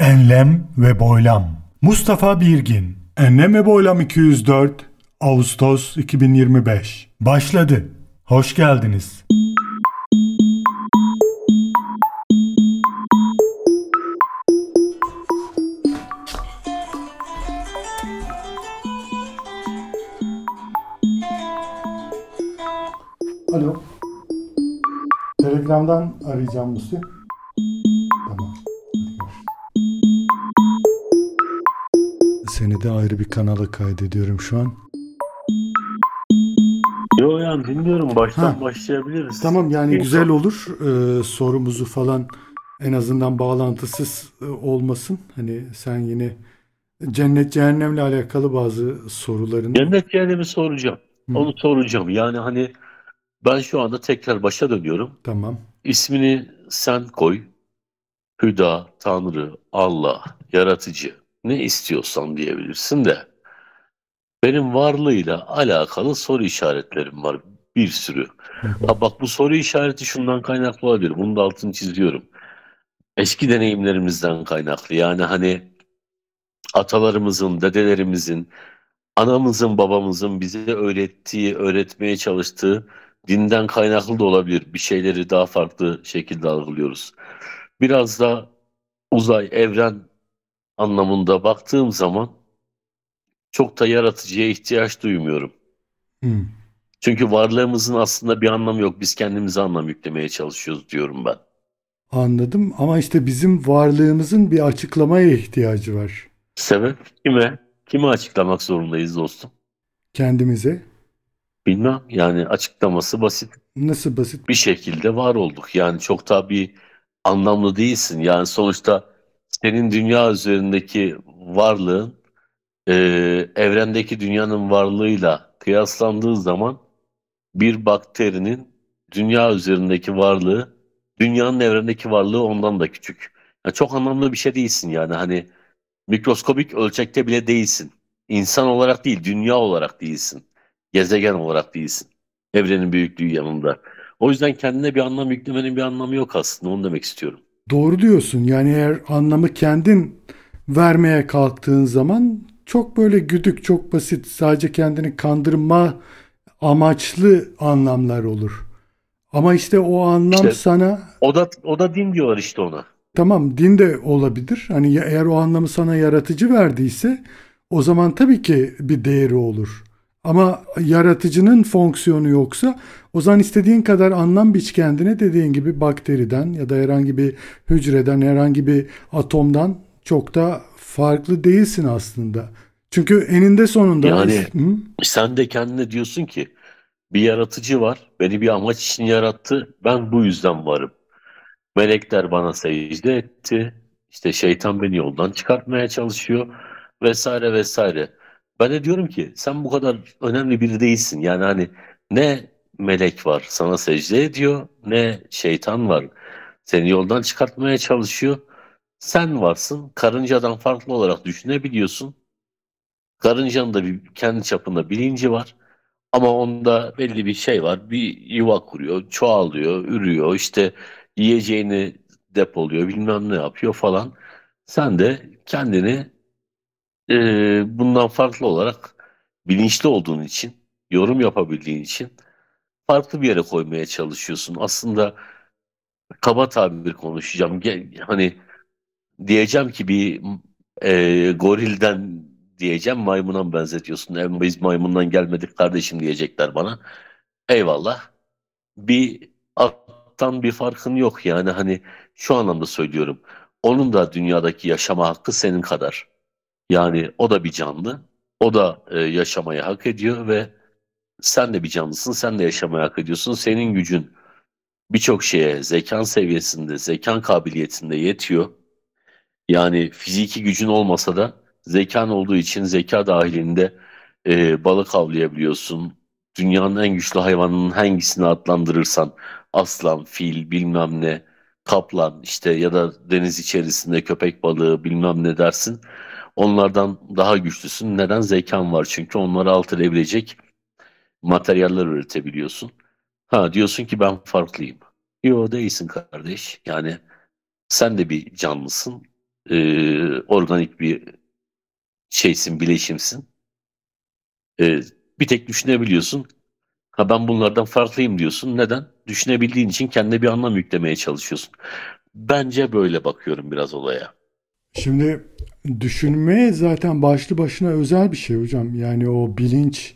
Enlem ve Boylam Mustafa Birgin Enlem ve Boylam 204 Ağustos 2025 Başladı. Hoş geldiniz. Alo. Telegram'dan arayacağım Musi. De ayrı bir kanala kaydediyorum şu an. Yo yani dinliyorum. Baştan Ha. başlayabiliriz. Tamam yani İyi, güzel olur. Ee, sorumuzu falan en azından bağlantısız e, olmasın. Hani sen yine cennet cehennemle alakalı bazı sorularını Cennet cehennemi soracağım. Hı. Onu soracağım. Yani hani ben şu anda tekrar başa dönüyorum. tamam. İsmini sen koy. Hüda, Tanrı, Allah, Yaratıcı. Ne istiyorsan diyebilirsin de. Benim varlığıyla alakalı soru işaretlerim var. Bir sürü. Ha bak bu soru işareti şundan kaynaklı olabilir. Bunun da altını çiziyorum. Eski deneyimlerimizden kaynaklı. Yani hani atalarımızın, dedelerimizin, anamızın, babamızın bize öğrettiği, öğretmeye çalıştığı dinden kaynaklı da olabilir. Bir şeyleri daha farklı şekilde algılıyoruz. Biraz da uzay, evren anlamında baktığım zaman çok da yaratıcıya ihtiyaç duymuyorum. Hı. Çünkü varlığımızın aslında bir anlamı yok. Biz kendimize anlam yüklemeye çalışıyoruz diyorum ben. Anladım ama işte bizim varlığımızın bir açıklamaya ihtiyacı var. Sebep kime? Kime açıklamak zorundayız dostum? Kendimize. Bilmem. Yani açıklaması basit. Nasıl basit? Bir şekilde var olduk. Yani çok da bir anlamlı değilsin. Yani sonuçta senin dünya üzerindeki varlığın e, evrendeki dünyanın varlığıyla kıyaslandığı zaman bir bakterinin dünya üzerindeki varlığı dünyanın evrendeki varlığı ondan da küçük. Yani çok anlamlı bir şey değilsin yani hani mikroskobik ölçekte bile değilsin. İnsan olarak değil, dünya olarak değilsin. Gezegen olarak değilsin. Evrenin büyüklüğü yanında. O yüzden kendine bir anlam yüklemenin bir anlamı yok aslında. Onu demek istiyorum. Doğru diyorsun. Yani eğer anlamı kendin vermeye kalktığın zaman çok böyle güdük, çok basit, sadece kendini kandırma amaçlı anlamlar olur. Ama işte o anlam İşte- sana O da o da din diyorlar işte ona. tamam din de olabilir. Hani eğer o anlamı sana yaratıcı verdiyse o zaman tabii ki bir değeri olur. Ama yaratıcının fonksiyonu yoksa o zaman istediğin kadar anlam biç kendine dediğin gibi bakteriden ya da herhangi bir hücreden, herhangi bir atomdan çok da farklı değilsin aslında. Çünkü eninde sonunda Yani- Hı? Sen de kendine diyorsun ki bir yaratıcı var. Beni bir amaç için yarattı. Ben bu yüzden varım. Melekler bana secde etti. İşte şeytan beni yoldan çıkartmaya çalışıyor vesaire vesaire. Ben de diyorum ki sen bu kadar önemli biri değilsin. Yani hani ne melek var sana secde ediyor ne şeytan var seni yoldan çıkartmaya çalışıyor. Sen varsın. Karıncadan farklı olarak düşünebiliyorsun. Karıncanın da bir kendi çapında bilinci var. Ama onda belli bir şey var. Bir yuva kuruyor, çoğalıyor, ürüyor, işte yiyeceğini depoluyor, bilmem ne yapıyor falan. Sen de kendini e, bundan farklı olarak bilinçli olduğun için, yorum yapabildiğin için farklı bir yere koymaya çalışıyorsun. Aslında kaba tabir konuşacağım. Hani diyeceğim ki bir e, gorilden diyeceğim maymuna benzetiyorsun? E, biz maymundan gelmedik kardeşim diyecekler bana. Eyvallah. Bir attan bir farkın yok yani hani şu anlamda söylüyorum. Onun da dünyadaki yaşama hakkı senin kadar. Yani o da bir canlı. O da e, yaşamayı hak ediyor ve sen de bir canlısın. Sen de yaşamayı hak ediyorsun. Senin gücün birçok şeye zekan seviyesinde, zekan kabiliyetinde yetiyor. Yani fiziki gücün olmasa da zekan olduğu için zeka dahilinde e, balık avlayabiliyorsun. Dünyanın en güçlü hayvanının hangisini adlandırırsan aslan, fil, bilmem ne, kaplan işte ya da deniz içerisinde köpek balığı bilmem ne dersin. Onlardan daha güçlüsün. Neden? Zekan var çünkü onları alt edebilecek materyaller üretebiliyorsun. Ha diyorsun ki ben farklıyım. Yo değilsin kardeş. Yani sen de bir canlısın. e, organik bir şeysin, bileşimsin. E, bir tek düşünebiliyorsun. Ha ben bunlardan farklıyım diyorsun. Neden? Düşünebildiğin için kendine bir anlam yüklemeye çalışıyorsun. Bence böyle bakıyorum biraz olaya. Şimdi düşünme zaten başlı başına özel bir şey hocam. Yani o bilinç,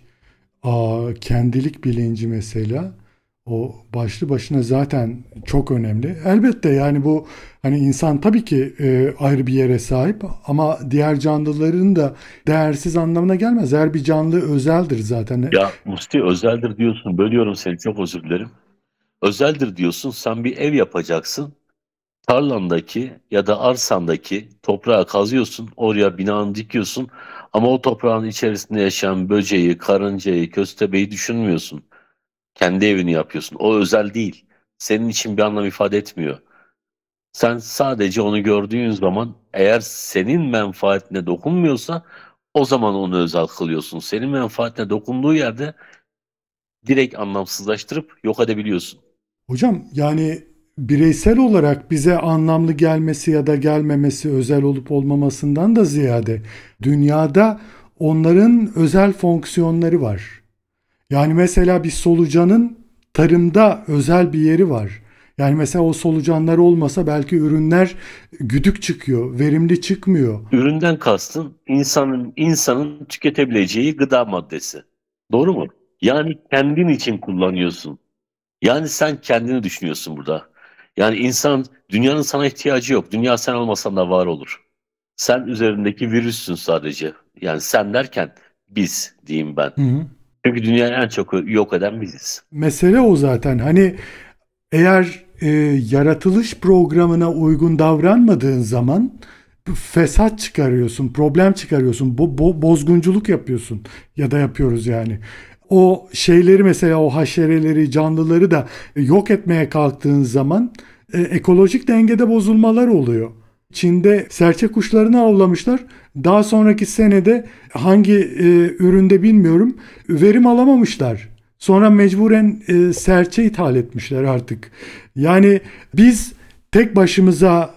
kendilik bilinci mesela o başlı başına zaten çok önemli. Elbette yani bu hani insan tabii ki e, ayrı bir yere sahip ama diğer canlıların da değersiz anlamına gelmez. Her bir canlı özeldir zaten. Ya Musti özeldir diyorsun. Bölüyorum seni çok özür dilerim. Özeldir diyorsun. Sen bir ev yapacaksın. Tarlandaki ya da arsandaki toprağı kazıyorsun. Oraya binanı dikiyorsun. Ama o toprağın içerisinde yaşayan böceği, karıncayı, köstebeği düşünmüyorsun. Kendi evini yapıyorsun. O özel değil. Senin için bir anlam ifade etmiyor. Sen sadece onu gördüğün zaman eğer senin menfaatine dokunmuyorsa o zaman onu özel kılıyorsun. Senin menfaatine dokunduğu yerde direkt anlamsızlaştırıp yok edebiliyorsun. Hocam yani bireysel olarak bize anlamlı gelmesi ya da gelmemesi özel olup olmamasından da ziyade dünyada onların özel fonksiyonları var. Yani mesela bir solucanın tarımda özel bir yeri var. Yani mesela o solucanlar olmasa belki ürünler güdük çıkıyor, verimli çıkmıyor. Üründen kastın insanın insanın tüketebileceği gıda maddesi. Doğru mu? Yani kendin için kullanıyorsun. Yani sen kendini düşünüyorsun burada. Yani insan dünyanın sana ihtiyacı yok. Dünya sen olmasan da var olur. Sen üzerindeki virüssün sadece. Yani sen derken biz diyeyim ben. Hı hı. Çünkü dünyayı en çok yok eden biziz. Mesele o zaten. Hani eğer e, yaratılış programına uygun davranmadığın zaman fesat çıkarıyorsun, problem çıkarıyorsun, bo- bo- bozgunculuk yapıyorsun ya da yapıyoruz yani. O şeyleri mesela o haşereleri, canlıları da yok etmeye kalktığın zaman e, ekolojik dengede bozulmalar oluyor. Çin'de serçe kuşlarını avlamışlar. Daha sonraki senede hangi e, üründe bilmiyorum verim alamamışlar. Sonra mecburen e, serçe ithal etmişler artık. Yani biz tek başımıza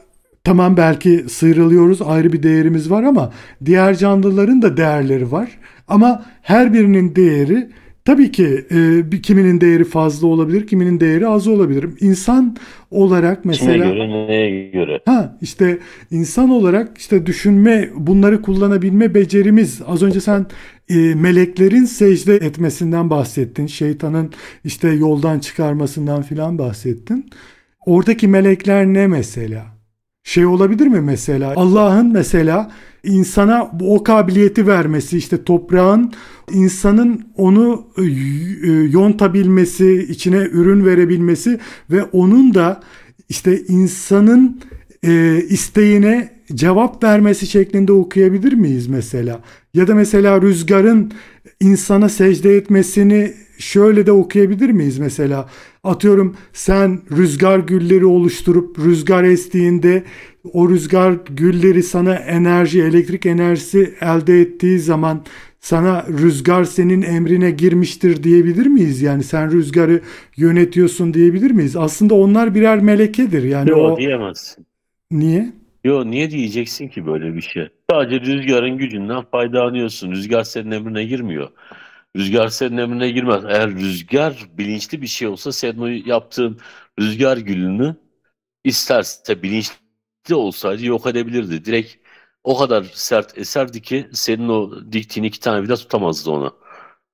tamam belki sıyrılıyoruz ayrı bir değerimiz var ama diğer canlıların da değerleri var. Ama her birinin değeri tabii ki e, bir kiminin değeri fazla olabilir, kiminin değeri az olabilir. İnsan olarak mesela Kime göre neye göre? Ha işte insan olarak işte düşünme, bunları kullanabilme becerimiz. Az önce sen e, meleklerin secde etmesinden bahsettin. Şeytanın işte yoldan çıkarmasından filan bahsettin. Oradaki melekler ne mesela? Şey olabilir mi mesela? Allah'ın mesela insana o kabiliyeti vermesi işte toprağın insanın onu e, e, yontabilmesi, içine ürün verebilmesi ve onun da işte insanın e, isteğine cevap vermesi şeklinde okuyabilir miyiz mesela? Ya da mesela rüzgarın insana secde etmesini şöyle de okuyabilir miyiz mesela? Atıyorum sen rüzgar gülleri oluşturup rüzgar estiğinde o rüzgar gülleri sana enerji, elektrik enerjisi elde ettiği zaman sana rüzgar senin emrine girmiştir diyebilir miyiz? Yani sen rüzgarı yönetiyorsun diyebilir miyiz? Aslında onlar birer melekedir. Yani Yok o diyemezsin. niye? Yo niye diyeceksin ki böyle bir şey? Sadece rüzgarın gücünden faydalanıyorsun. Rüzgar senin emrine girmiyor. Rüzgar senin emrine girmez. Eğer rüzgar bilinçli bir şey olsa senin o yaptığın rüzgar gülünü isterse bilinçli olsaydı yok edebilirdi. Direkt o kadar sert eserdi ki senin o diktiğin iki tane bile tutamazdı onu.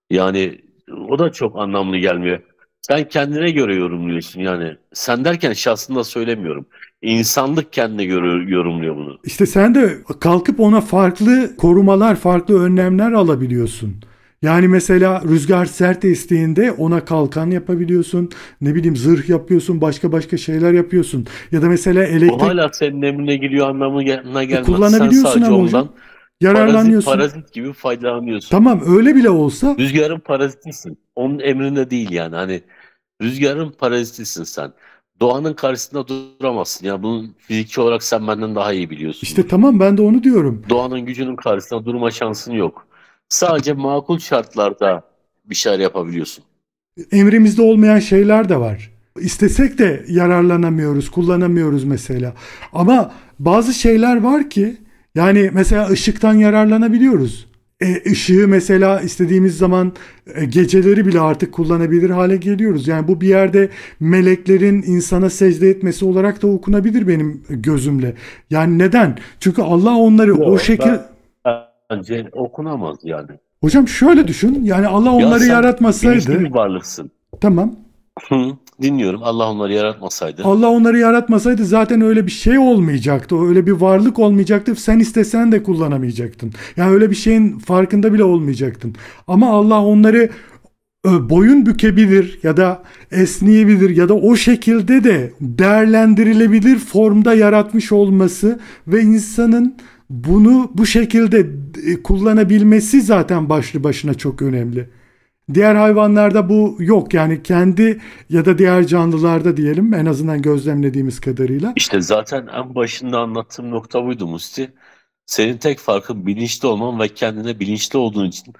Yani o da çok anlamlı gelmiyor. Sen kendine göre yorumluyorsun yani. Sen derken şahsında söylemiyorum. İnsanlık kendine göre yorumluyor bunu. İşte sen de kalkıp ona farklı korumalar, farklı önlemler alabiliyorsun. Yani mesela rüzgar sert estiğinde ona kalkan yapabiliyorsun. Ne bileyim zırh yapıyorsun, başka başka şeyler yapıyorsun. Ya da mesela O elektrik hala senin emrine geliyor anlamına gelmez. Sen kullanabiliyorsun sadece ama ondan hocam. parazit, yararlanıyorsun. parazit gibi faydalanıyorsun. Tamam öyle bile olsa Rüzgarın parazitisin. Onun emrinde değil yani. Hani rüzgarın parazitisin sen. Doğanın karşısında duramazsın. Ya bunun fizikçi olarak sen benden daha iyi biliyorsun. işte tamam ben de onu diyorum. Doğanın gücünün karşısında durma şansın yok. Sadece makul şartlarda bir şeyler yapabiliyorsun. Emrimizde olmayan şeyler de var. istesek de yararlanamıyoruz, kullanamıyoruz mesela. Ama bazı şeyler var ki yani mesela ışıktan yararlanabiliyoruz. E, ışığı mesela istediğimiz zaman e, geceleri bile artık kullanabilir hale geliyoruz. Yani bu bir yerde meleklerin insana secde etmesi olarak da okunabilir benim gözümle. Yani neden? Çünkü Allah onları Yok, o şekil... ben- Bence okunamaz yani. Hocam şöyle düşün. Yani Allah Ya onları sen yaratmasaydı... Bir varlıksın. Tamam. Hı, dinliyorum. Allah onları yaratmasaydı. Allah onları yaratmasaydı zaten öyle bir şey olmayacaktı. Öyle bir varlık olmayacaktı. Sen istesen de kullanamayacaktın. Yani öyle bir şeyin farkında bile olmayacaktın. Ama Allah onları e, boyun bükebilir ya da esneyebilir ya da o şekilde de değerlendirilebilir formda yaratmış olması ve insanın bunu bu şekilde e, kullanabilmesi zaten başlı başına çok önemli. Diğer hayvanlarda bu yok yani kendi ya da diğer canlılarda diyelim en azından gözlemlediğimiz kadarıyla. İşte zaten en başında anlattığım nokta buydu Musti. Senin tek farkın bilinçli olman ve kendine bilinçli olduğun için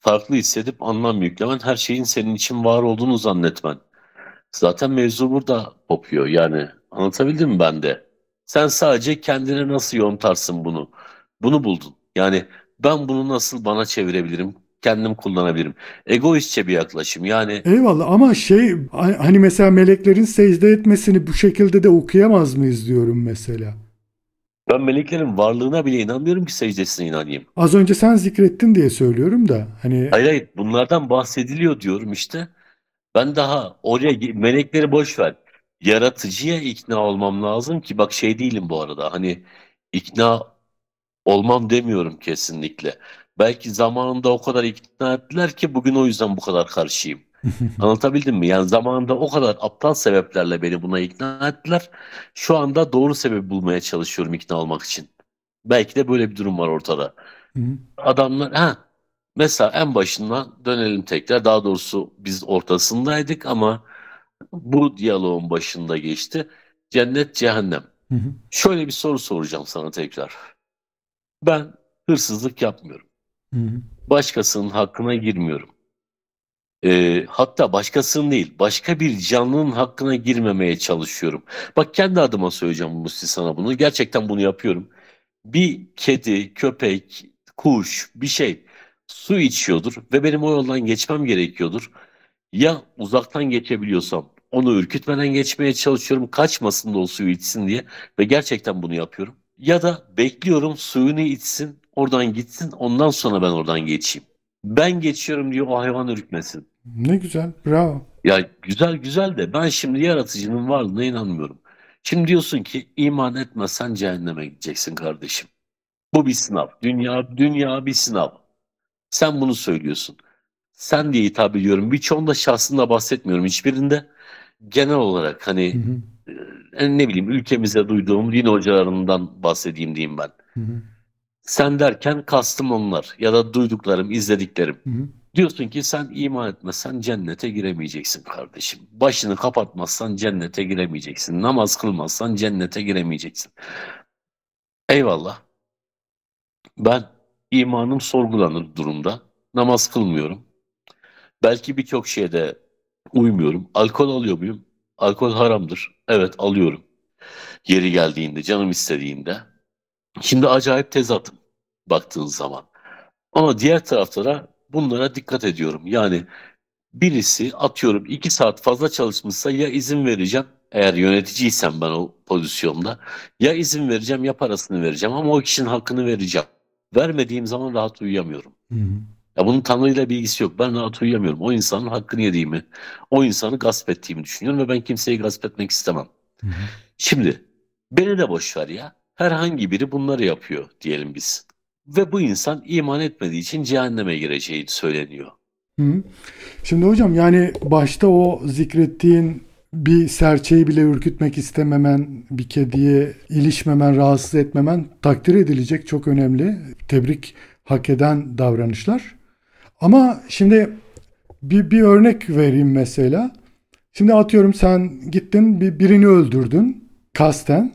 farklı hissedip anlam yüklemen, her şeyin senin için var olduğunu zannetmen. Zaten mevzu burada kopuyor yani. Anlatabildim mi ben de? Sen sadece kendine nasıl yontarsın bunu? Bunu buldun. Yani ben bunu nasıl bana çevirebilirim? Kendim kullanabilirim. Egoistçe bir yaklaşım. Yani Eyvallah ama şey hani mesela meleklerin secde etmesini bu şekilde de okuyamaz mıyız diyorum mesela. ben meleklerin varlığına bile inanmıyorum ki secdesine inanayım. Az önce sen zikrettin diye söylüyorum da hani Hayır hayır bunlardan bahsediliyor diyorum işte. Ben daha oraya melekleri boş ver. Yaratıcıya ikna olmam lazım ki bak şey değilim bu arada. Hani ikna olmam demiyorum kesinlikle. Belki zamanında o kadar ikna ettiler ki bugün o yüzden bu kadar karşıyım. Anlatabildim mi? Yani zamanında o kadar aptal sebeplerle beni buna ikna ettiler. Şu anda doğru sebebi bulmaya çalışıyorum ikna olmak için. Belki de böyle bir durum var ortada. Adamlar ha mesela en başından dönelim tekrar. Daha doğrusu biz ortasındaydık ama bu diyaloğun başında geçti. Cennet cehennem. Şöyle bir soru soracağım sana tekrar. Ben hırsızlık yapmıyorum. Hı hı. Başkasının hakkına girmiyorum. Ee, hatta başkasının değil, başka bir canlının hakkına girmemeye çalışıyorum. Bak kendi adıma söyleyeceğim Musti sana bunu. Gerçekten bunu yapıyorum. Bir kedi, köpek, kuş, bir şey su içiyordur ve benim o yoldan geçmem gerekiyordur. Ya uzaktan geçebiliyorsam onu ürkütmeden geçmeye çalışıyorum, kaçmasın da o suyu içsin diye ve gerçekten bunu yapıyorum. Ya da bekliyorum suyunu içsin, oradan gitsin, ondan sonra ben oradan geçeyim. Ben geçiyorum diye o hayvan ürkmesin. Ne güzel. Bravo. Ya güzel güzel de ben şimdi yaratıcının varlığına inanmıyorum. Şimdi diyorsun ki iman etmezsen cehenneme gideceksin kardeşim. Bu bir sınav. Dünya dünya bir sınav. Sen bunu söylüyorsun. Sen diye hitap ediyorum. Birçoğunda şahsında bahsetmiyorum. Hiçbirinde genel olarak hani Hı hı. E, ne bileyim ülkemize duyduğum din hocalarından bahsedeyim diyeyim ben. Hı hı. Sen derken kastım onlar ya da duyduklarım, izlediklerim. Hı hı. Diyorsun ki sen iman etmezsen cennete giremeyeceksin kardeşim. Başını kapatmazsan cennete giremeyeceksin. Namaz kılmazsan cennete giremeyeceksin. Eyvallah. Ben imanım sorgulanır durumda. Namaz kılmıyorum. Belki birçok şeyde uymuyorum. Alkol alıyor muyum? Alkol haramdır. Evet alıyorum. Yeri geldiğinde, canım istediğinde. Şimdi acayip tezatım baktığın zaman. Ama diğer tarafta da bunlara dikkat ediyorum. Yani birisi atıyorum iki saat fazla çalışmışsa ya izin vereceğim eğer yöneticiysem ben o pozisyonda ya izin vereceğim ya parasını vereceğim ama o kişinin hakkını vereceğim. Vermediğim zaman rahat uyuyamıyorum. Hı hı. Ya bunun Tanrı'yla bir ilgisi yok. Ben rahat uyuyamıyorum. O insanın hakkını yediğimi, o insanı gasp ettiğimi düşünüyorum ve ben kimseyi gasp etmek istemem. Hı hı. Şimdi beni de boş ver ya. Herhangi biri bunları yapıyor diyelim biz. Ve bu insan iman etmediği için cehenneme gireceği söyleniyor. Hı. Şimdi hocam yani başta o zikrettiğin bir serçeyi bile ürkütmek istememen, bir kediye ilişmemen, rahatsız etmemen takdir edilecek çok önemli. Tebrik hak eden davranışlar. Ama şimdi bir, bir örnek vereyim mesela. Şimdi atıyorum sen gittin bir, birini öldürdün kasten.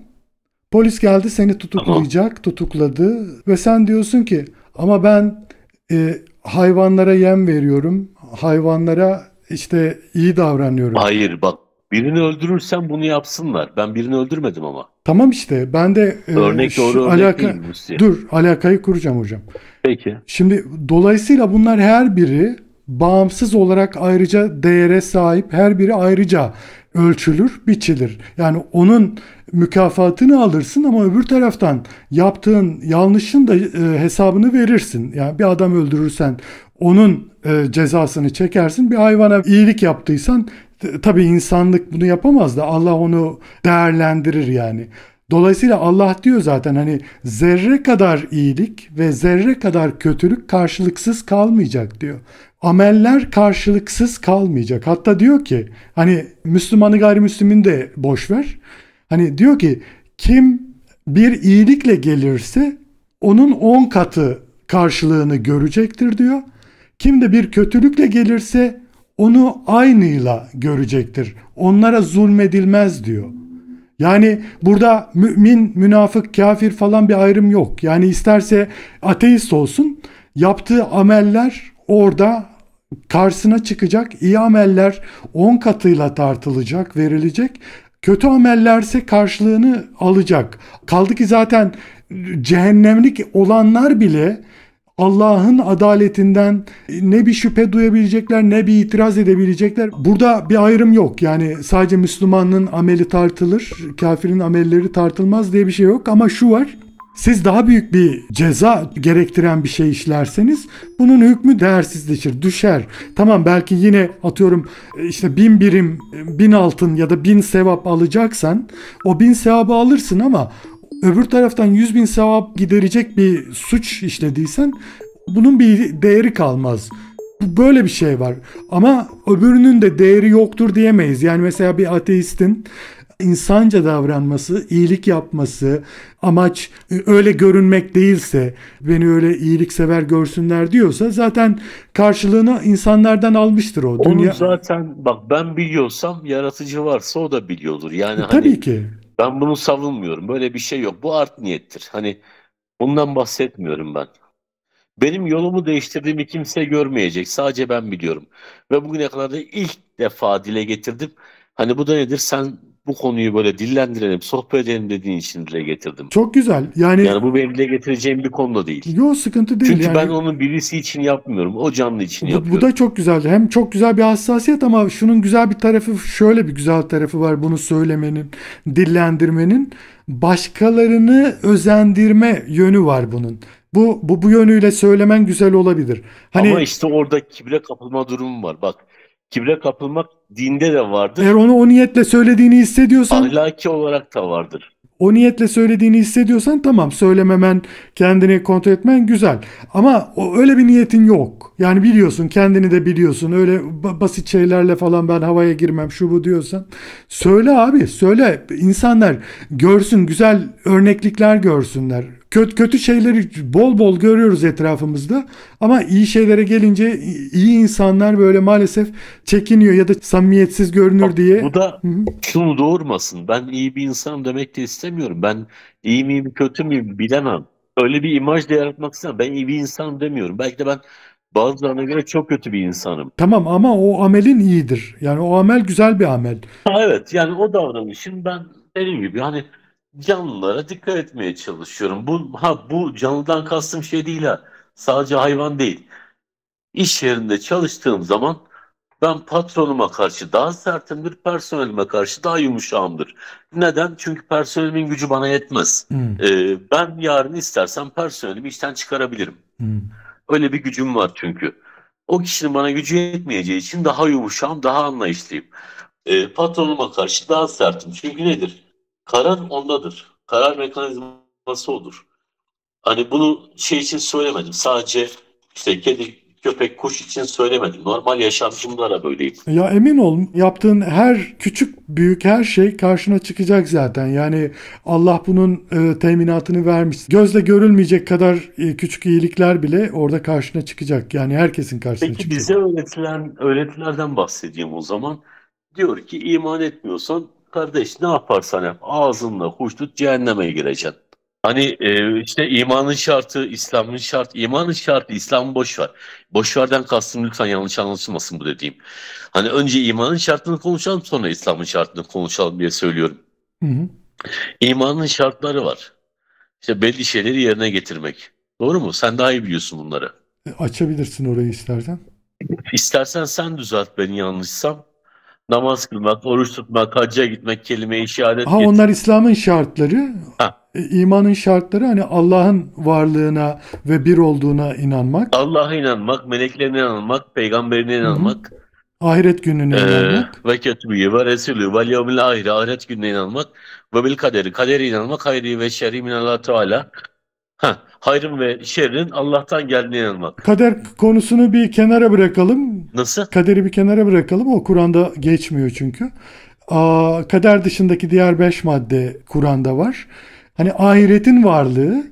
Polis geldi seni tutuklayacak, tutukladı ve sen diyorsun ki ama ben e, hayvanlara yem veriyorum, hayvanlara işte iyi davranıyorum. Hayır bak Birini öldürürsen bunu yapsınlar. Ben birini öldürmedim ama. Tamam işte ben de e, Örnek şu doğru örnek alaka değil dur alakayı kuracağım hocam. Peki. Şimdi dolayısıyla bunlar her biri bağımsız olarak ayrıca değere sahip, her biri ayrıca ölçülür, biçilir. Yani onun mükafatını alırsın ama öbür taraftan yaptığın yanlışın da e, hesabını verirsin. Yani bir adam öldürürsen onun e, cezasını çekersin. Bir hayvana iyilik yaptıysan tabii insanlık bunu yapamaz da Allah onu değerlendirir yani. Dolayısıyla Allah diyor zaten hani zerre kadar iyilik ve zerre kadar kötülük karşılıksız kalmayacak diyor. Ameller karşılıksız kalmayacak. Hatta diyor ki hani Müslümanı gayrimüslimin de boş ver. Hani diyor ki kim bir iyilikle gelirse onun on katı karşılığını görecektir diyor. Kim de bir kötülükle gelirse onu aynıyla görecektir. Onlara zulmedilmez diyor. Yani burada mümin, münafık, kafir falan bir ayrım yok. Yani isterse ateist olsun, yaptığı ameller orada karşısına çıkacak. İyi ameller 10 katıyla tartılacak, verilecek. Kötü amellerse karşılığını alacak. Kaldı ki zaten cehennemlik olanlar bile Allah'ın adaletinden ne bir şüphe duyabilecekler ne bir itiraz edebilecekler. Burada bir ayrım yok. Yani sadece Müslümanın ameli tartılır, kafirin amelleri tartılmaz diye bir şey yok. Ama şu var. Siz daha büyük bir ceza gerektiren bir şey işlerseniz bunun hükmü değersizleşir, düşer. Tamam belki yine atıyorum işte bin birim, bin altın ya da bin sevap alacaksan o bin sevabı alırsın ama öbür taraftan 100 bin sevap giderecek bir suç işlediysen bunun bir değeri kalmaz. Böyle bir şey var. Ama öbürünün de değeri yoktur diyemeyiz. Yani mesela bir ateistin insanca davranması, iyilik yapması, amaç öyle görünmek değilse, beni öyle iyiliksever görsünler diyorsa zaten karşılığını insanlardan almıştır o. Onu Dünya... zaten bak ben biliyorsam yaratıcı varsa o da biliyordur. Yani hani Tabii ki. Ben bunu savunmuyorum. Böyle bir şey yok. Bu art niyettir. Hani bundan bahsetmiyorum ben. Benim yolumu değiştirdiğimi kimse görmeyecek. Sadece ben biliyorum. Ve bugüne kadar da ilk defa dile getirdim. Hani bu da nedir? Sen bu konuyu böyle dillendirelim, sohbet edelim dediğin için dile getirdim. Çok güzel. Yani, Yani bu benim dile getireceğim bir konu da değil. yok sıkıntı değil. Çünkü yani. ben onu birisi için yapmıyorum. O canlı için Bu, yapıyorum. bu da çok güzel. Hem çok güzel bir hassasiyet ama şunun güzel bir tarafı, şöyle bir güzel tarafı var bunu söylemenin, dillendirmenin. Başkalarını özendirme yönü var bunun. Bu bu bu yönüyle söylemen güzel olabilir. Hani Ama işte orada kibre kapılma durumu var. Bak kibre kapılmak dinde de vardır. eğer onu o niyetle söylediğini hissediyorsan, Ahlaki olarak da vardır. o niyetle söylediğini hissediyorsan tamam söylememen, kendini kontrol etmen güzel. Ama o öyle bir niyetin yok. Yani biliyorsun, kendini de biliyorsun. Öyle ba- basit şeylerle falan ben havaya girmem şu bu diyorsan. Söyle abi, söyle. İnsanlar görsün, güzel örneklikler görsünler. Kötü, kötü şeyleri bol bol görüyoruz etrafımızda. Ama iyi şeylere gelince iyi insanlar böyle maalesef çekiniyor ya da samimiyetsiz görünür Bak, diye. Bu da şunu doğurmasın. Ben iyi bir insanım demek de istemiyorum. Ben iyi miyim kötü müyüm bilemem. Öyle bir imaj da yaratmak istemem. Ben iyi bir insanım demiyorum. Belki de ben bazılarına göre çok kötü bir insanım. Tamam ama o amelin iyidir. Yani o amel güzel bir amel. Ha, evet yani o davranışım ben dediğim gibi hani canlılara dikkat etmeye çalışıyorum. Bu ha bu canlıdan kastım şey değil ha. Sadece hayvan değil. İş yerinde çalıştığım zaman ben patronuma karşı daha sertimdir, personelime karşı daha yumuşağımdır. Neden? Çünkü personelimin gücü bana yetmez. Hı, Ee, ben yarın istersem personelimi işten çıkarabilirim. hı. Öyle bir gücüm var çünkü. O kişinin bana gücü yetmeyeceği için daha yumuşağım, daha anlayışlıyım. Ee, patronuma karşı daha sertim. Çünkü nedir? Karar ondadır. Karar mekanizması odur. Hani bunu şey için söylemedim. Sadece işte kedi, köpek, kuş için söylemedim. Normal yaşantımda da böyleyim. Ya emin ol yaptığın her küçük büyük her şey karşına çıkacak zaten. Yani Allah bunun e, teminatını vermiş. Gözle görülmeyecek kadar e, küçük iyilikler bile orada karşına çıkacak. Yani herkesin karşısına Peki çıkacak. bize öğretilen öğretilerden bahsedeyim o zaman. Diyor ki iman etmiyorsan kardeş ne yaparsan yap ağzınla huş tut cehenneme gireceksin. Hani e, işte imanın şartı, İslam'ın şartı, imanın şartı, İslam'ı boş ver. Boş verden kastım lütfen yanlış anlaşılmasın bu dediğim. Hani önce imanın şartını konuşalım sonra İslam'ın şartını konuşalım diye söylüyorum. Hı hı. İmanın şartları var. İşte belli şeyleri yerine getirmek. Doğru mu? Sen daha iyi biliyorsun bunları. E, Açabilirsin orayı istersen. İstersen sen düzelt beni yanlışsam. Namaz kılmak, oruç tutmak, hacca gitmek, kelime-i şehadet Ha onlar İslam'ın şartları. Ha. E, imanın şartları hani Allah'ın varlığına ve bir olduğuna inanmak, Allah'a inanmak, meleklerine inanmak, peygamberine inanmak, ahiret gününe Ee, inanmak. ve ketübü ve resulü ve yevmil ahire ahiret gününe inanmak ve bil kaderi kadere inanmak hayri ve şerri minallah teala ha hayrın ve şerrin Allah'tan geldiğine inanmak. Kader konusunu bir kenara bırakalım. Nasıl? Kaderi bir kenara bırakalım. O Kur'an'da geçmiyor çünkü. Aa, kader dışındaki diğer beş madde Kur'an'da var. Hani ahiretin varlığı,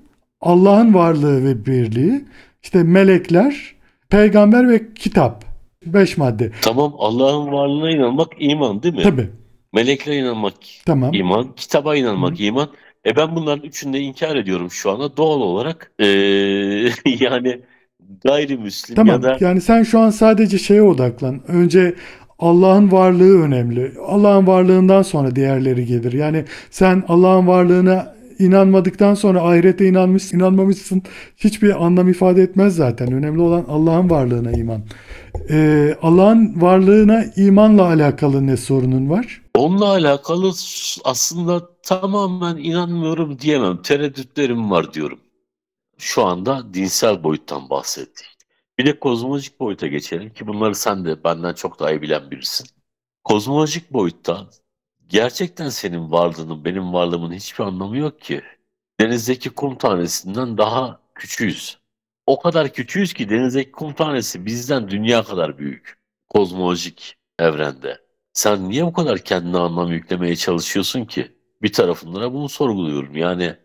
Allah'ın varlığı ve birliği, işte melekler, peygamber ve kitap. Beş madde. Tamam Allah'ın varlığına inanmak iman değil mi? Tabii. Meleklere inanmak Tamam. iman, kitaba inanmak iman. E ben bunların üçünü de inkar ediyorum şu anda doğal olarak. Ee, yani gayrimüslim Tamam. ya da Yani sen şu an sadece şeye odaklan. Önce Allah'ın varlığı önemli. Allah'ın varlığından sonra diğerleri gelir. Yani sen Allah'ın varlığına inanmadıktan sonra ahirete inanmış, inanmamışsın hiçbir anlam ifade etmez zaten. Önemli olan Allah'ın varlığına iman. Ee, Allah'ın varlığına imanla alakalı ne sorunun var? Onunla alakalı aslında tamamen inanmıyorum diyemem. Tereddütlerim var diyorum. Şu anda dinsel boyuttan bahsettik. Bir de kozmolojik boyuta geçelim ki bunları sen de benden çok daha iyi bilen birisin. Kozmolojik boyutta gerçekten senin varlığının benim varlığımın hiçbir anlamı yok ki. Denizdeki kum tanesinden daha küçüğüz. O kadar küçüğüz ki denizdeki kum tanesi bizden dünya kadar büyük. Kozmolojik evrende. Sen niye bu kadar kendine anlam yüklemeye çalışıyorsun ki? Bir tarafından da bunu sorguluyorum. Yani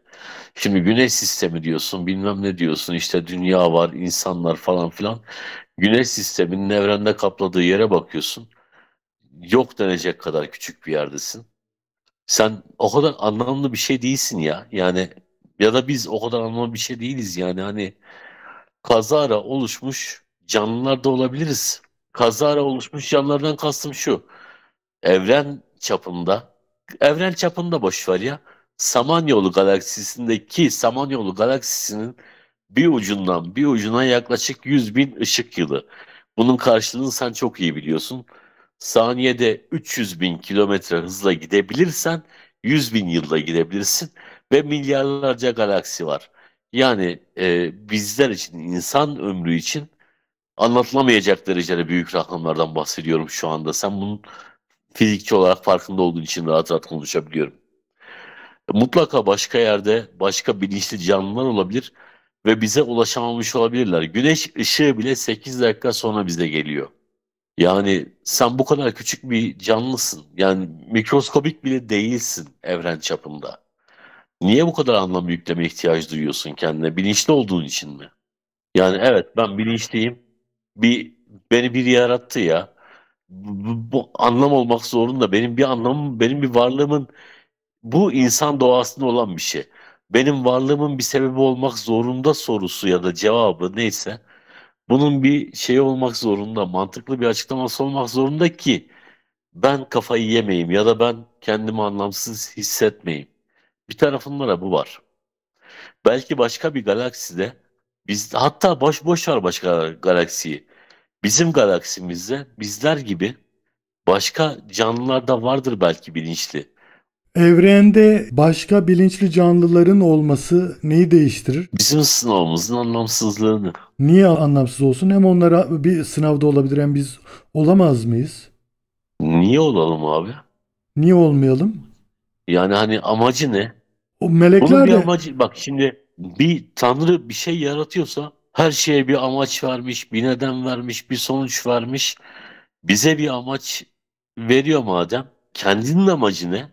şimdi güneş sistemi diyorsun, bilmem ne diyorsun, işte dünya var, insanlar falan filan. Güneş sisteminin evrende kapladığı yere bakıyorsun. Yok denecek kadar küçük bir yerdesin. Sen o kadar anlamlı bir şey değilsin ya. Yani ya da biz o kadar anlamlı bir şey değiliz yani. Hani kazara oluşmuş canlılar da olabiliriz. Kazara oluşmuş canlılardan kastım şu. Evren çapında, evren çapında boş ver ya. Samanyolu galaksisindeki Samanyolu galaksisinin bir ucundan bir ucuna yaklaşık 100 bin ışık yılı. Bunun karşılığını sen çok iyi biliyorsun. Saniyede 300 bin kilometre hızla gidebilirsen 100 bin yılda gidebilirsin ve milyarlarca galaksi var. Yani e, bizler için, insan ömrü için anlatılamayacak derecede büyük rakamlardan bahsediyorum şu anda. Sen bunun fizikçi olarak farkında olduğun için rahat rahat konuşabiliyorum. Mutlaka başka yerde başka bilinçli canlılar olabilir ve bize ulaşamamış olabilirler. Güneş ışığı bile 8 dakika sonra bize geliyor. Yani sen bu kadar küçük bir canlısın. Yani mikroskobik bile değilsin evren çapında. Niye bu kadar anlam yükleme ihtiyacı duyuyorsun kendine? Bilinçli olduğun için mi? Yani evet ben bilinçliyim. Bir beni biri yarattı ya. Bu, bu- bu anlam olmak zorunda. Benim bir anlamım, benim bir varlığımın bu insan doğasında olan bir şey. Benim varlığımın bir sebebi olmak zorunda sorusu ya da cevabı neyse. Bunun bir şeyi olmak zorunda, mantıklı bir açıklaması olmak zorunda ki ben kafayı yemeyeyim ya da ben kendimi anlamsız hissetmeyeyim. Bir tarafında da bu var. Belki başka bir galakside biz hatta boş boş var başka galaksiyi. Bizim galaksimizde bizler gibi başka canlılar da vardır belki bilinçli. Evrende başka bilinçli canlıların olması neyi değiştirir? Bizim sınavımızın anlamsızlığını. Niye anlamsız olsun? Hem onlara bir sınavda olabilir hem biz olamaz mıyız? Niye olalım abi? Niye olmayalım? Yani hani amacı ne? O Bunun melekler bir de amacı bak şimdi bir tanrı bir şey yaratıyorsa her şeye bir amaç vermiş, bir neden vermiş, bir sonuç vermiş. Bize bir amaç veriyor madem. Kendinin amacı ne?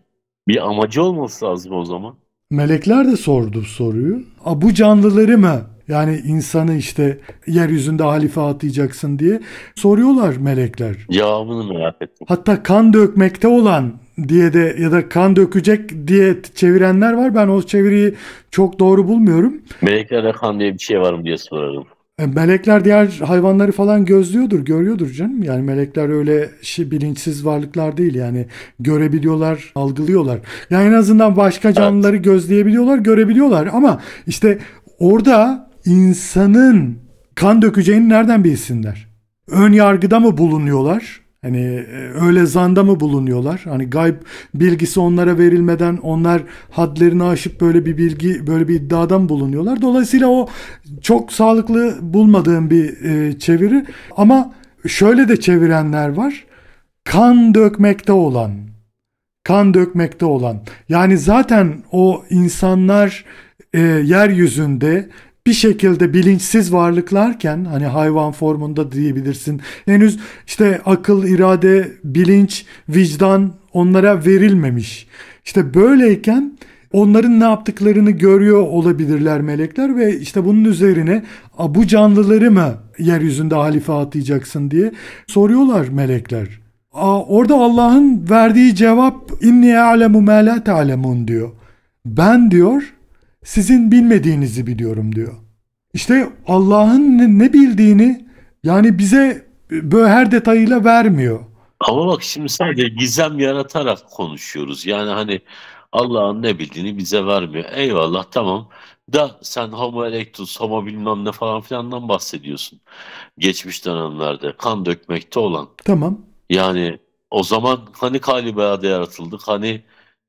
Bir amacı olması lazım o zaman. melekler de sordu soruyu. A, bu canlıları mı? Yani insanı işte yeryüzünde halife atayacaksın diye soruyorlar melekler. Cevabını merak ettim. Hatta kan dökmekte olan diye de ya da kan dökecek diye çevirenler var. Ben o çeviriyi çok doğru bulmuyorum. Meleklerde kan diye bir şey var mı diye sorarım. E, Melekler diğer hayvanları falan gözlüyordur, görüyordur canım. Yani melekler öyle şey, bilinçsiz varlıklar değil yani görebiliyorlar, algılıyorlar. Yani en azından başka canlıları gözleyebiliyorlar, görebiliyorlar. Ama işte orada insanın kan dökeceğini nereden bilsinler? Ön yargıda mı bulunuyorlar? Hani e, öyle zanda mı bulunuyorlar? Hani gayb bilgisi onlara verilmeden onlar hadlerini aşıp böyle bir bilgi, böyle bir iddiada mı bulunuyorlar? Dolayısıyla o çok sağlıklı bulmadığım bir e, çeviri. Ama şöyle de çevirenler var. Kan dökmekte olan, kan dökmekte olan. Yani zaten o insanlar e, yeryüzünde bir şekilde bilinçsiz varlıklarken hani hayvan formunda diyebilirsin. Henüz işte akıl, irade, bilinç, vicdan onlara verilmemiş. İşte böyleyken onların ne yaptıklarını görüyor olabilirler melekler ve işte bunun üzerine bu canlıları mı yeryüzünde halife atayacaksın diye soruyorlar melekler. Orada Allah'ın verdiği cevap inni alemu ma la diyor. Ben diyor sizin bilmediğinizi biliyorum diyor. İşte Allah'ın ne bildiğini yani bize böyle her detayıyla vermiyor. Ama bak şimdi sadece gizem yaratarak konuşuyoruz. Yani hani Allah'ın ne bildiğini bize vermiyor. Eyvallah tamam. Da sen homo erectus, homo bilmem ne falan filandan bahsediyorsun. Geçmiş dönemlerde kan dökmekte olan. Tamam. Yani o zaman hani kaliberde yaratıldık, hani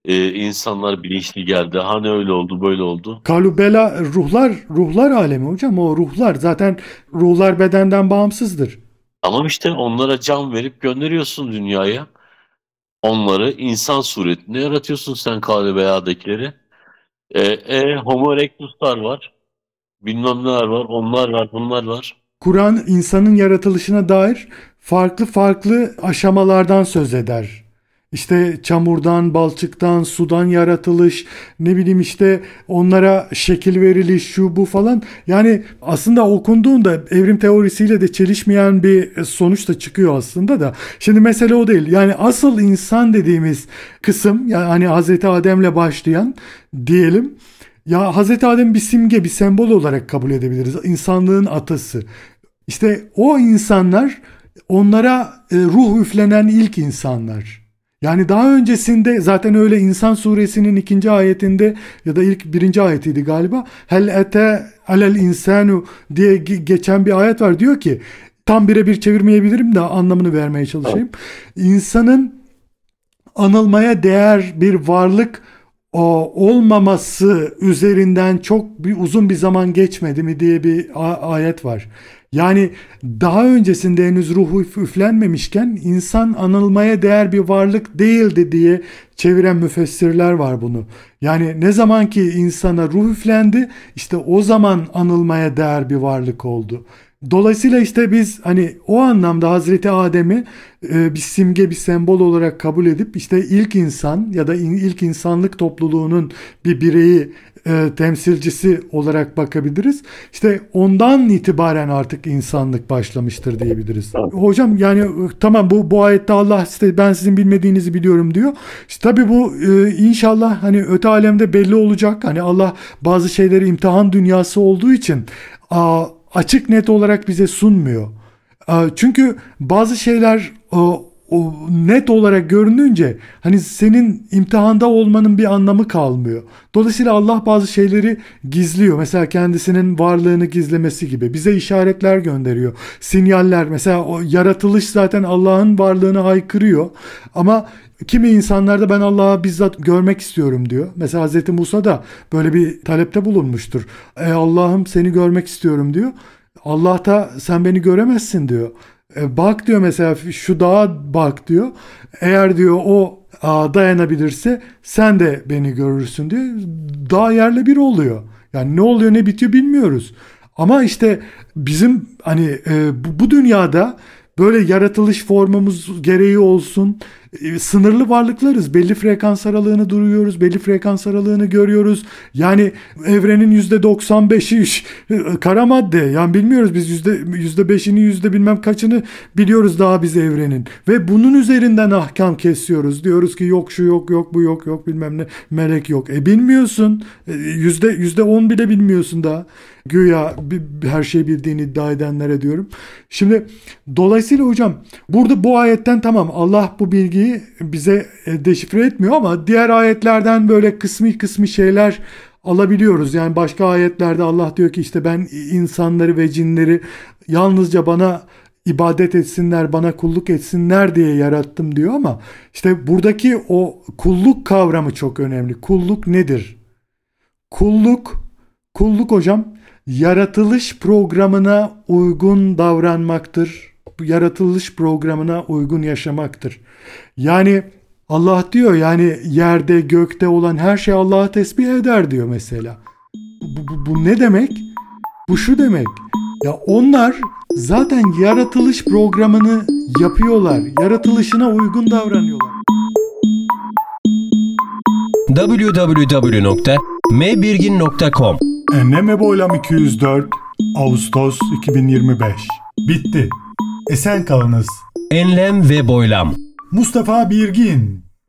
e, insanlar bilinçli geldi. Hani öyle oldu, böyle oldu. Kalubela ruhlar, ruhlar alemi hocam. O ruhlar zaten ruhlar bedenden bağımsızdır. Ama işte onlara can verip gönderiyorsun dünyaya. Onları insan suretinde yaratıyorsun sen Kalibeya'dakileri. E, e, Homo erectus'lar var. Bilmem neler var. Onlar var, bunlar var. Kur'an insanın yaratılışına dair farklı farklı aşamalardan söz eder. İşte çamurdan, balçıktan, sudan yaratılış, ne bileyim işte onlara şekil veriliş, şu bu falan. Yani aslında okunduğunda evrim teorisiyle de çelişmeyen bir sonuç da çıkıyor aslında da. Şimdi mesele o değil. Yani asıl insan dediğimiz kısım yani hani Hazreti Adem'le başlayan diyelim. Ya Hazreti Adem bir simge, bir sembol olarak kabul edebiliriz. İnsanlığın atası. İşte o insanlar onlara e, ruh üflenen ilk insanlar. Yani daha öncesinde zaten öyle İnsan suresinin ikinci ayetinde ya da ilk birinci ayetiydi galiba. Hel ete alel insanu diye geçen bir ayet var. Diyor ki tam birebir çevirmeyebilirim de anlamını vermeye çalışayım. İnsanın anılmaya değer bir varlık o olmaması üzerinden çok bir uzun bir zaman geçmedi mi diye bir ayet var. Yani daha öncesinde henüz ruhu üflenmemişken insan anılmaya değer bir varlık değildi diye çeviren müfessirler var bunu. Yani ne zaman ki insana ruh üflendi işte o zaman anılmaya değer bir varlık oldu. Dolayısıyla işte biz hani o anlamda Hazreti Adem'i e, bir simge bir sembol olarak kabul edip işte ilk insan ya da ilk insanlık topluluğunun bir bireyi e, temsilcisi olarak bakabiliriz. İşte ondan itibaren artık insanlık başlamıştır diyebiliriz. Hocam yani e, tamam bu bu ayette Allah işte ben sizin bilmediğinizi biliyorum diyor. İşte tabii bu e, inşallah hani öte alemde belli olacak. Hani Allah bazı şeyleri imtihan dünyası olduğu için a, açık net olarak bize sunmuyor. A, çünkü bazı şeyler o, o net olarak görününce hani senin imtihanda olmanın bir anlamı kalmıyor. Dolayısıyla Allah bazı şeyleri gizliyor. Mesela kendisinin varlığını gizlemesi gibi bize işaretler gönderiyor. Sinyaller mesela o yaratılış zaten Allah'ın varlığını haykırıyor. Ama kimi insanlarda ben Allah'ı bizzat görmek istiyorum diyor. Mesela Hz. Musa da böyle bir talepte bulunmuştur. E Allah'ım seni görmek istiyorum diyor. Allah da sen beni göremezsin diyor. E, bak diyor mesela şu dağa bak diyor. Eğer diyor o dayanabilirse sen de beni görürsün diyor. Dağ yerle bir oluyor. Yani ne oluyor ne bitiyor bilmiyoruz. Ama işte bizim hani e, bu, bu dünyada böyle yaratılış formumuz gereği olsun sınırlı varlıklarız. Belli frekans aralığını duruyoruz. Belli frekans aralığını görüyoruz. Yani evrenin %95'i ş- e, kara madde. Yani bilmiyoruz biz yüzde 5'ini yüzde bilmem kaçını biliyoruz daha biz evrenin. Ve bunun üzerinden ahkam kesiyoruz. Diyoruz ki yok şu yok yok bu yok yok bilmem ne melek yok. E bilmiyorsun. E, Yüzde yüzde on bile bilmiyorsun daha. Güya her şeyi bildiğini iddia edenlere diyorum. Şimdi dolayısıyla hocam burada bu ayetten tamam Allah bu bilgiyi bize e, deşifre etmiyor ama diğer ayetlerden böyle kısmi kısmi şeyler alabiliyoruz. Yani başka ayetlerde Allah diyor ki işte ben insanları ve cinleri yalnızca bana ibadet etsinler, bana kulluk etsinler diye yarattım diyor ama işte buradaki o kulluk kavramı çok önemli. Kulluk nedir? Kulluk, kulluk hocam yaratılış programına uygun davranmaktır. Yaratılış programına uygun yaşamaktır. Yani Allah diyor yani yerde gökte olan her şey Allah'ı tesbih eder diyor mesela. Bu, bu, bu ne demek? Bu şu demek. Ya onlar zaten yaratılış programını yapıyorlar. Yaratılışına uygun davranıyorlar. www.mbirgin.com Enneme Boylam 204 Ağustos 2025 Bitti. Esen kalınız. Enlem ve boylam. Mustafa Birgin